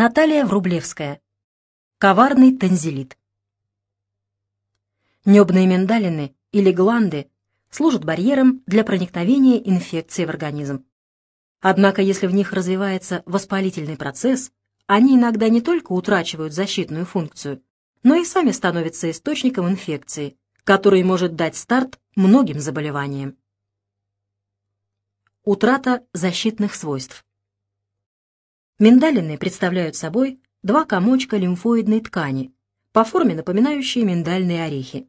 Наталья Врублевская. Коварный танзелит. Небные миндалины или гланды служат барьером для проникновения инфекции в организм. Однако, если в них развивается воспалительный процесс, они иногда не только утрачивают защитную функцию, но и сами становятся источником инфекции, который может дать старт многим заболеваниям. Утрата защитных свойств. Миндалины представляют собой два комочка лимфоидной ткани, по форме напоминающие миндальные орехи.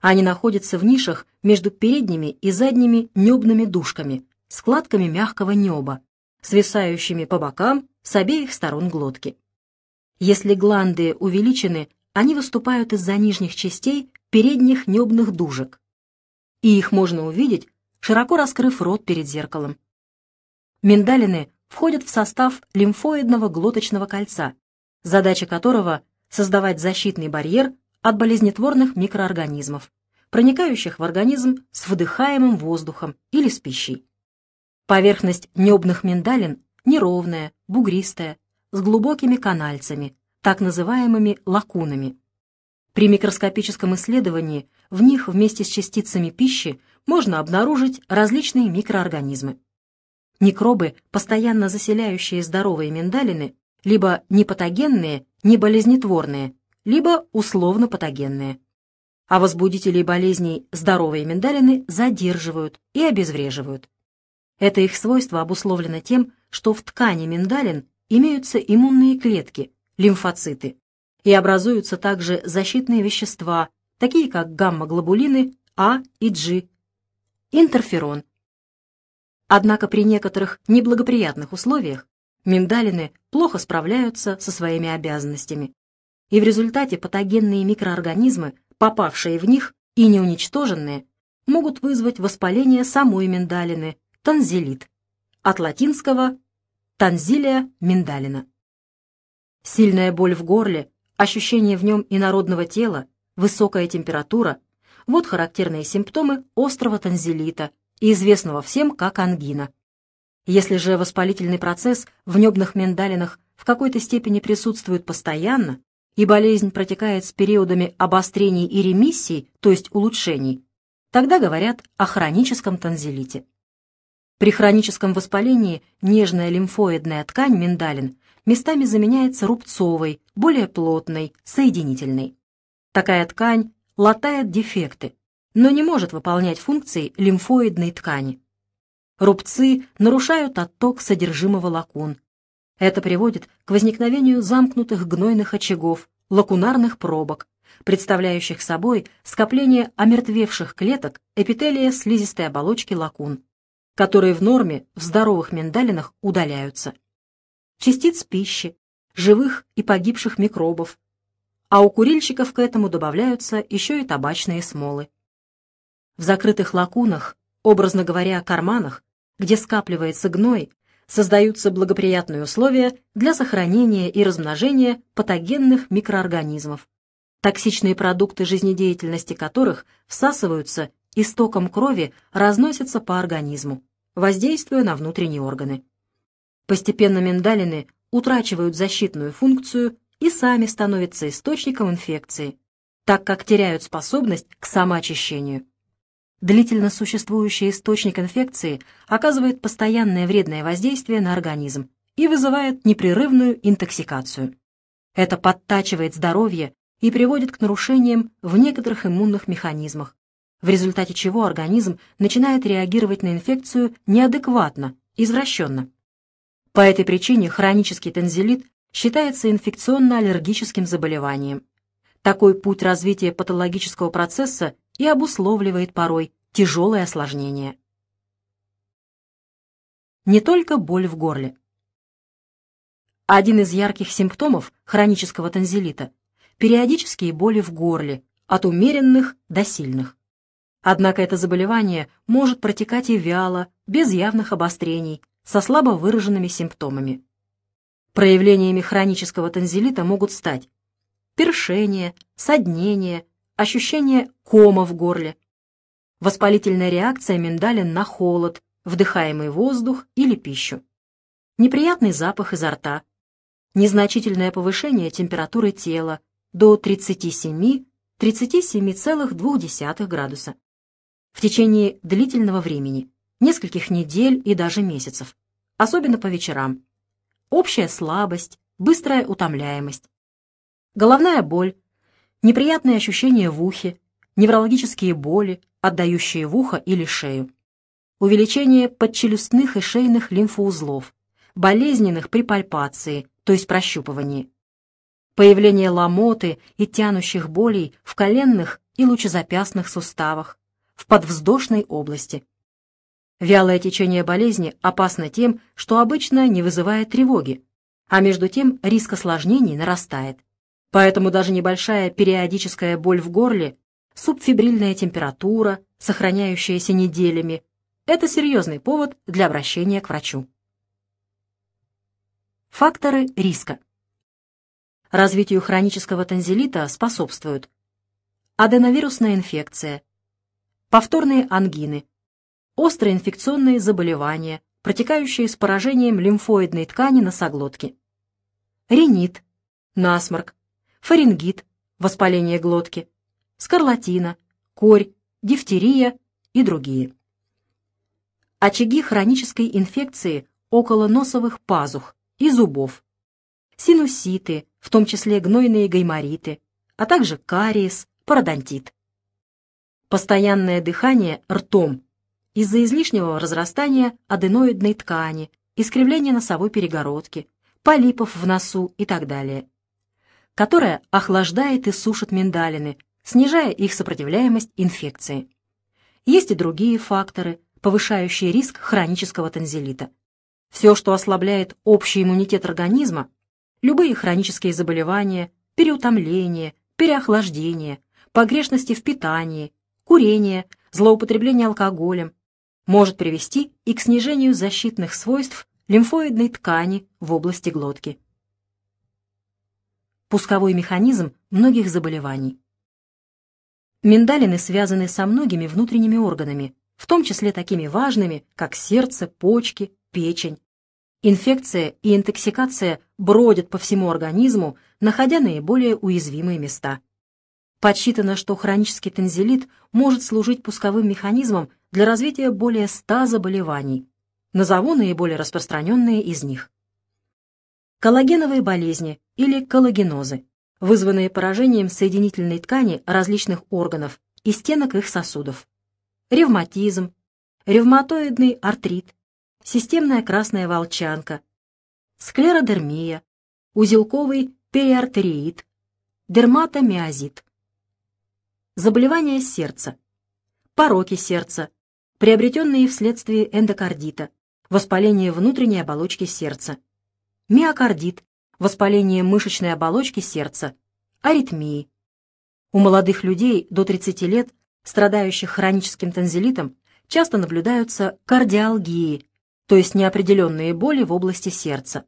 Они находятся в нишах между передними и задними небными дужками, складками мягкого неба, свисающими по бокам с обеих сторон глотки. Если гланды увеличены, они выступают из-за нижних частей передних небных дужек, и их можно увидеть, широко раскрыв рот перед зеркалом. Миндалины входят в состав лимфоидного глоточного кольца, задача которого – создавать защитный барьер от болезнетворных микроорганизмов, проникающих в организм с вдыхаемым воздухом или с пищей. Поверхность небных миндалин неровная, бугристая, с глубокими канальцами, так называемыми лакунами. При микроскопическом исследовании в них вместе с частицами пищи можно обнаружить различные микроорганизмы. Микробы, постоянно заселяющие здоровые миндалины, либо непатогенные, не болезнетворные, либо условно патогенные. А возбудителей болезней здоровые миндалины задерживают и обезвреживают. Это их свойство обусловлено тем, что в ткани миндалин имеются иммунные клетки, лимфоциты, и образуются также защитные вещества, такие как гамма-глобулины А и G, интерферон, Однако при некоторых неблагоприятных условиях миндалины плохо справляются со своими обязанностями, и в результате патогенные микроорганизмы, попавшие в них и не уничтоженные, могут вызвать воспаление самой миндалины, танзелит, от латинского танзилия миндалина. Сильная боль в горле, ощущение в нем инородного тела, высокая температура – вот характерные симптомы острого танзелита известного всем как ангина. Если же воспалительный процесс в небных миндалинах в какой-то степени присутствует постоянно, и болезнь протекает с периодами обострений и ремиссий, то есть улучшений, тогда говорят о хроническом танзелите. При хроническом воспалении нежная лимфоидная ткань миндалин местами заменяется рубцовой, более плотной, соединительной. Такая ткань латает дефекты, но не может выполнять функции лимфоидной ткани. Рубцы нарушают отток содержимого лакун. Это приводит к возникновению замкнутых гнойных очагов, лакунарных пробок, представляющих собой скопление омертвевших клеток эпителия слизистой оболочки лакун, которые в норме в здоровых миндалинах удаляются. Частиц пищи, живых и погибших микробов, а у курильщиков к этому добавляются еще и табачные смолы. В закрытых лакунах, образно говоря, карманах, где скапливается гной, создаются благоприятные условия для сохранения и размножения патогенных микроорганизмов, токсичные продукты жизнедеятельности которых всасываются и стоком крови разносятся по организму, воздействуя на внутренние органы. Постепенно миндалины утрачивают защитную функцию и сами становятся источником инфекции, так как теряют способность к самоочищению. Длительно существующий источник инфекции оказывает постоянное вредное воздействие на организм и вызывает непрерывную интоксикацию. Это подтачивает здоровье и приводит к нарушениям в некоторых иммунных механизмах, в результате чего организм начинает реагировать на инфекцию неадекватно, извращенно. По этой причине хронический танзелит считается инфекционно-аллергическим заболеванием. Такой путь развития патологического процесса и обусловливает порой тяжелое осложнение. Не только боль в горле. Один из ярких симптомов хронического танзелита – периодические боли в горле, от умеренных до сильных. Однако это заболевание может протекать и вяло, без явных обострений, со слабо выраженными симптомами. Проявлениями хронического танзелита могут стать першение, соднение, ощущение кома в горле, воспалительная реакция миндалин на холод, вдыхаемый воздух или пищу, неприятный запах изо рта, незначительное повышение температуры тела до 37-37,2 градуса в течение длительного времени, нескольких недель и даже месяцев, особенно по вечерам. Общая слабость, быстрая утомляемость, головная боль, неприятные ощущения в ухе, неврологические боли, отдающие в ухо или шею, увеличение подчелюстных и шейных лимфоузлов, болезненных при пальпации, то есть прощупывании, появление ломоты и тянущих болей в коленных и лучезапястных суставах, в подвздошной области. Вялое течение болезни опасно тем, что обычно не вызывает тревоги, а между тем риск осложнений нарастает. Поэтому даже небольшая периодическая боль в горле, субфибрильная температура, сохраняющаяся неделями, это серьезный повод для обращения к врачу. Факторы риска. Развитию хронического танзелита способствуют аденовирусная инфекция, повторные ангины, острые инфекционные заболевания, протекающие с поражением лимфоидной ткани носоглотки, ринит, насморк, фарингит, воспаление глотки, скарлатина, корь, дифтерия и другие. Очаги хронической инфекции около носовых пазух и зубов, синуситы, в том числе гнойные гаймориты, а также кариес, пародонтит. Постоянное дыхание ртом из-за излишнего разрастания аденоидной ткани, искривления носовой перегородки, полипов в носу и так далее которая охлаждает и сушит миндалины, снижая их сопротивляемость инфекции. Есть и другие факторы, повышающие риск хронического танзелита. Все, что ослабляет общий иммунитет организма, любые хронические заболевания, переутомление, переохлаждение, погрешности в питании, курение, злоупотребление алкоголем, может привести и к снижению защитных свойств лимфоидной ткани в области глотки пусковой механизм многих заболеваний. Миндалины связаны со многими внутренними органами, в том числе такими важными, как сердце, почки, печень. Инфекция и интоксикация бродят по всему организму, находя наиболее уязвимые места. Подсчитано, что хронический танзелит может служить пусковым механизмом для развития более 100 заболеваний. Назову наиболее распространенные из них. Коллагеновые болезни или коллагенозы, вызванные поражением соединительной ткани различных органов и стенок их сосудов. Ревматизм, ревматоидный артрит, системная красная волчанка, склеродермия, узелковый периартериит, дерматомиозит. Заболевания сердца, пороки сердца, приобретенные вследствие эндокардита, воспаление внутренней оболочки сердца, миокардит, воспаление мышечной оболочки сердца, аритмии. У молодых людей до 30 лет, страдающих хроническим танзелитом, часто наблюдаются кардиалгии, то есть неопределенные боли в области сердца,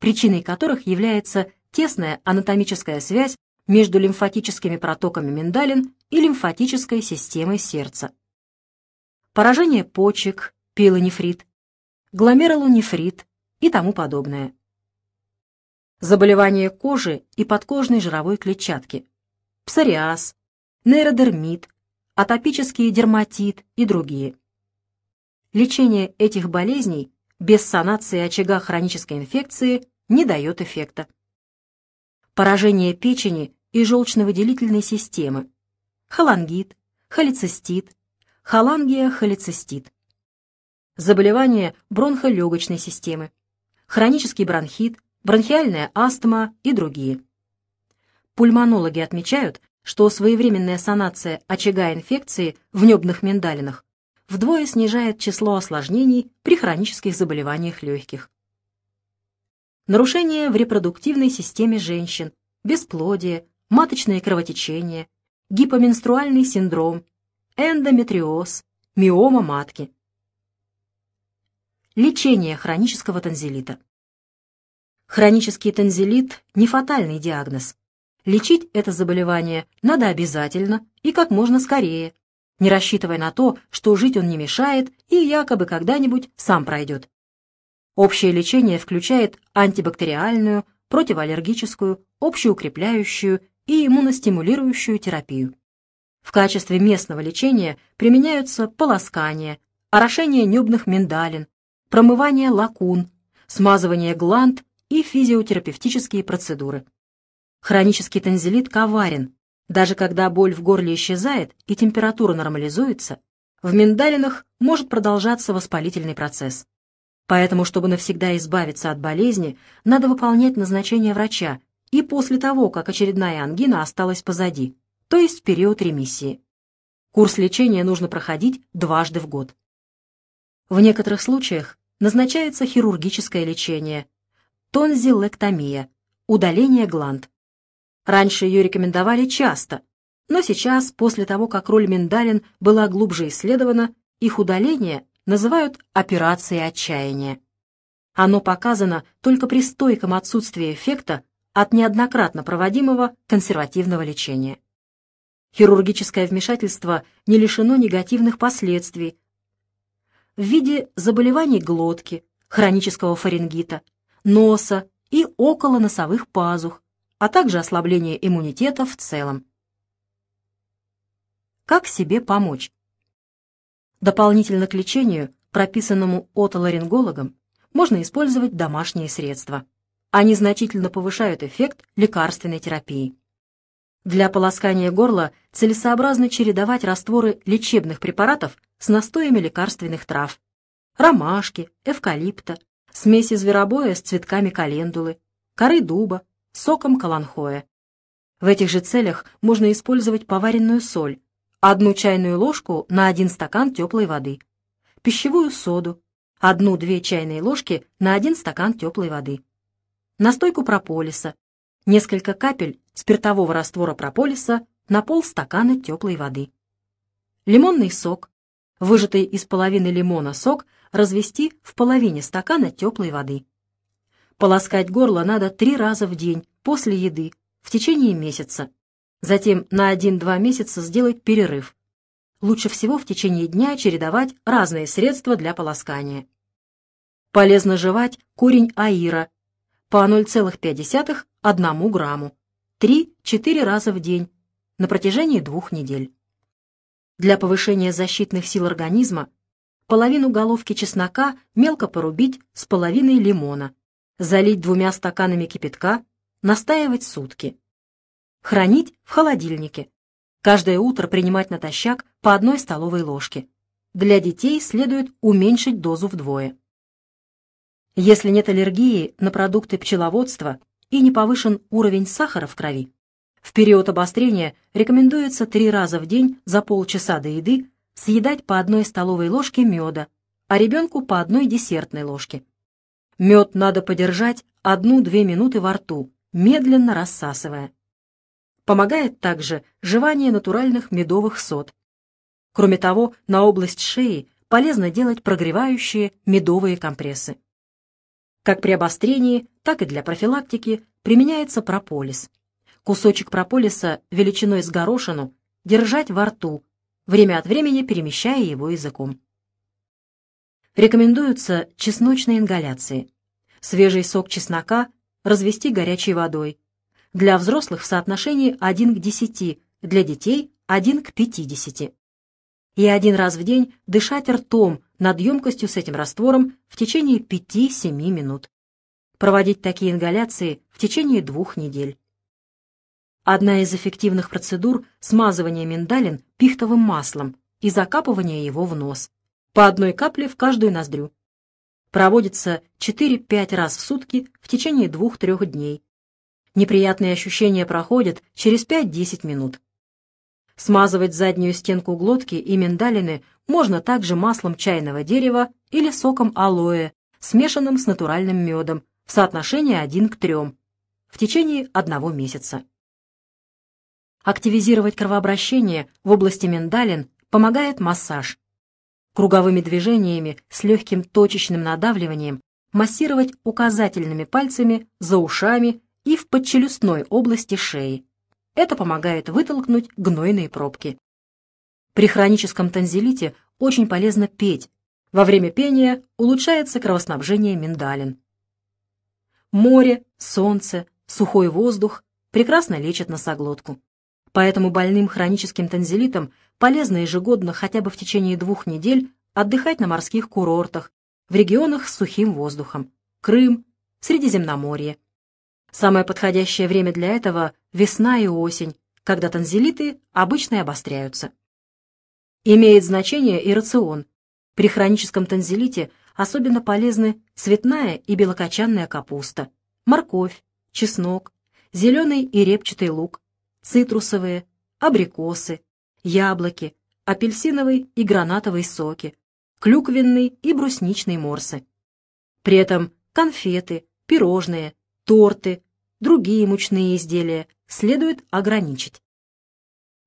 причиной которых является тесная анатомическая связь между лимфатическими протоками миндалин и лимфатической системой сердца. Поражение почек, пилонефрит, гломерулонефрит и тому подобное заболевания кожи и подкожной жировой клетчатки, псориаз, нейродермит, атопический дерматит и другие. Лечение этих болезней без санации очага хронической инфекции не дает эффекта. Поражение печени и желчновыделительной системы, холангит, холецистит, холангия-холецистит. Заболевания бронхолегочной системы, хронический бронхит, бронхиальная астма и другие. Пульмонологи отмечают, что своевременная санация очага инфекции в небных миндалинах вдвое снижает число осложнений при хронических заболеваниях легких. Нарушения в репродуктивной системе женщин, бесплодие, маточное кровотечение, гипоменструальный синдром, эндометриоз, миома матки. Лечение хронического танзелита. Хронический танзелит – не фатальный диагноз. Лечить это заболевание надо обязательно и как можно скорее, не рассчитывая на то, что жить он не мешает и якобы когда-нибудь сам пройдет. Общее лечение включает антибактериальную, противоаллергическую, общеукрепляющую и иммуностимулирующую терапию. В качестве местного лечения применяются полоскание, орошение небных миндалин, промывание лакун, смазывание гланд и физиотерапевтические процедуры. Хронический танзелит коварен. Даже когда боль в горле исчезает и температура нормализуется, в миндалинах может продолжаться воспалительный процесс. Поэтому, чтобы навсегда избавиться от болезни, надо выполнять назначение врача и после того, как очередная ангина осталась позади, то есть в период ремиссии. Курс лечения нужно проходить дважды в год. В некоторых случаях назначается хирургическое лечение, тонзиллэктомия, удаление гланд. Раньше ее рекомендовали часто, но сейчас, после того, как роль миндалин была глубже исследована, их удаление называют операцией отчаяния. Оно показано только при стойком отсутствии эффекта от неоднократно проводимого консервативного лечения. Хирургическое вмешательство не лишено негативных последствий в виде заболеваний глотки, хронического фарингита, носа и околоносовых пазух, а также ослабления иммунитета в целом. Как себе помочь? Дополнительно к лечению, прописанному отоларингологом, можно использовать домашние средства. Они значительно повышают эффект лекарственной терапии. Для полоскания горла целесообразно чередовать растворы лечебных препаратов с настоями лекарственных трав. Ромашки, эвкалипта, смеси зверобоя с цветками календулы, коры дуба, соком каланхоя. В этих же целях можно использовать поваренную соль, одну чайную ложку на один стакан теплой воды, пищевую соду, одну-две чайные ложки на один стакан теплой воды, настойку прополиса, несколько капель спиртового раствора прополиса на полстакана теплой воды. Лимонный сок, выжатый из половины лимона сок, развести в половине стакана теплой воды. Полоскать горло надо три раза в день после еды в течение месяца. Затем на 1-2 месяца сделать перерыв. Лучше всего в течение дня чередовать разные средства для полоскания. Полезно жевать корень аира по 0,5-1 грамму 3-4 раза в день на протяжении двух недель. Для повышения защитных сил организма половину головки чеснока мелко порубить с половиной лимона, залить двумя стаканами кипятка, настаивать сутки. Хранить в холодильнике. Каждое утро принимать натощак по одной столовой ложке. Для детей следует уменьшить дозу вдвое. Если нет аллергии на продукты пчеловодства и не повышен уровень сахара в крови, в период обострения рекомендуется три раза в день за полчаса до еды съедать по одной столовой ложке меда, а ребенку по одной десертной ложке. Мед надо подержать одну-две минуты во рту, медленно рассасывая. Помогает также жевание натуральных медовых сод. Кроме того, на область шеи полезно делать прогревающие медовые компрессы. Как при обострении, так и для профилактики применяется прополис. Кусочек прополиса величиной с горошину держать во рту, время от времени перемещая его языком. Рекомендуются чесночные ингаляции. Свежий сок чеснока развести горячей водой, для взрослых в соотношении 1 к 10, для детей 1 к 50. И один раз в день дышать ртом над емкостью с этим раствором в течение 5-7 минут. Проводить такие ингаляции в течение двух недель. Одна из эффективных процедур – смазывание миндалин пихтовым маслом и закапывание его в нос. По одной капле в каждую ноздрю. Проводится 4-5 раз в сутки в течение 2-3 дней Неприятные ощущения проходят через 5-10 минут. Смазывать заднюю стенку глотки и миндалины можно также маслом чайного дерева или соком алоэ, смешанным с натуральным медом, в соотношении 1 к 3, в течение одного месяца. Активизировать кровообращение в области миндалин помогает массаж. Круговыми движениями с легким точечным надавливанием массировать указательными пальцами за ушами и в подчелюстной области шеи. Это помогает вытолкнуть гнойные пробки. При хроническом танзелите очень полезно петь. Во время пения улучшается кровоснабжение миндалин. Море, солнце, сухой воздух прекрасно лечат носоглотку. Поэтому больным хроническим танзелитом полезно ежегодно хотя бы в течение двух недель отдыхать на морских курортах, в регионах с сухим воздухом. Крым, Средиземноморье. Самое подходящее время для этого – весна и осень, когда танзелиты обычно обостряются. Имеет значение и рацион. При хроническом танзелите особенно полезны цветная и белокочанная капуста, морковь, чеснок, зеленый и репчатый лук, цитрусовые, абрикосы, яблоки, апельсиновый и гранатовый соки, клюквенный и брусничный морсы. При этом конфеты, пирожные, торты, другие мучные изделия следует ограничить.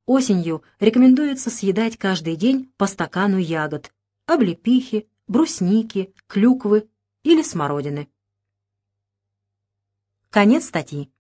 Осенью рекомендуется съедать каждый день по стакану ягод, облепихи, брусники, клюквы или смородины. Конец статьи.